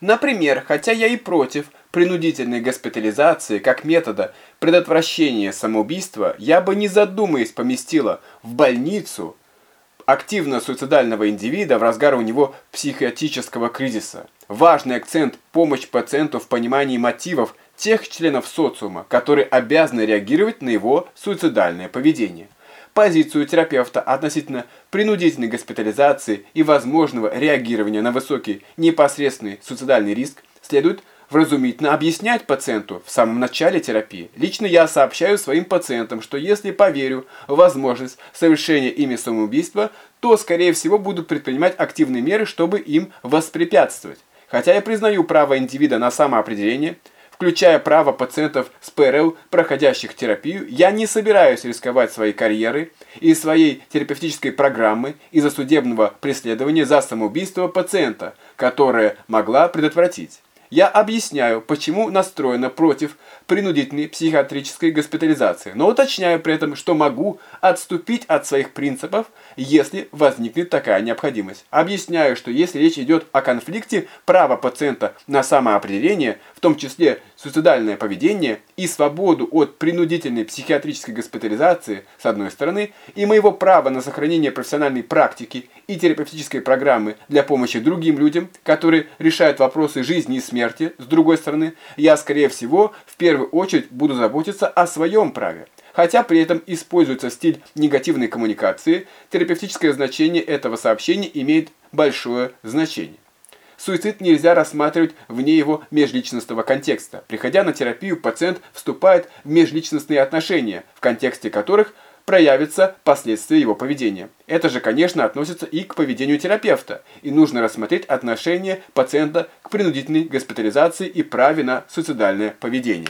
Например, хотя я и против принудительной госпитализации как метода предотвращения самоубийства, я бы не задумаясь поместила в больницу активно суицидального индивида в разгар у него психиатрического кризиса. Важный акцент – помощь пациенту в понимании мотивов тех членов социума, которые обязаны реагировать на его суицидальное поведение. Позицию терапевта относительно принудительной госпитализации и возможного реагирования на высокий непосредственный суицидальный риск следует вразумительно объяснять пациенту в самом начале терапии. Лично я сообщаю своим пациентам, что если поверю в возможность совершения ими самоубийства, то, скорее всего, буду предпринимать активные меры, чтобы им воспрепятствовать. Хотя я признаю право индивида на самоопределение, включая право пациентов с ПРЛ, проходящих терапию, я не собираюсь рисковать своей карьерой и своей терапевтической программы из-за судебного преследования за самоубийство пациента, которое могла предотвратить. Я объясняю, почему настроена против принудительной психиатрической госпитализации, но уточняю при этом, что могу отступить от своих принципов, если возникнет такая необходимость. Объясняю, что если речь идет о конфликте права пациента на самоопределение, в том числе суицидальное поведение и свободу от принудительной психиатрической госпитализации, с одной стороны, и моего права на сохранение профессиональной практики и терапевтической программы для помощи другим людям, которые решают вопросы жизни и смерти, с другой стороны, я, скорее всего, в первую очередь буду заботиться о своем праве. Хотя при этом используется стиль негативной коммуникации, терапевтическое значение этого сообщения имеет большое значение. Суицид нельзя рассматривать вне его межличностного контекста. Приходя на терапию, пациент вступает в межличностные отношения, в контексте которых – проявятся последствия его поведения. Это же, конечно, относится и к поведению терапевта, и нужно рассмотреть отношение пациента к принудительной госпитализации и праве на суицидальное поведение.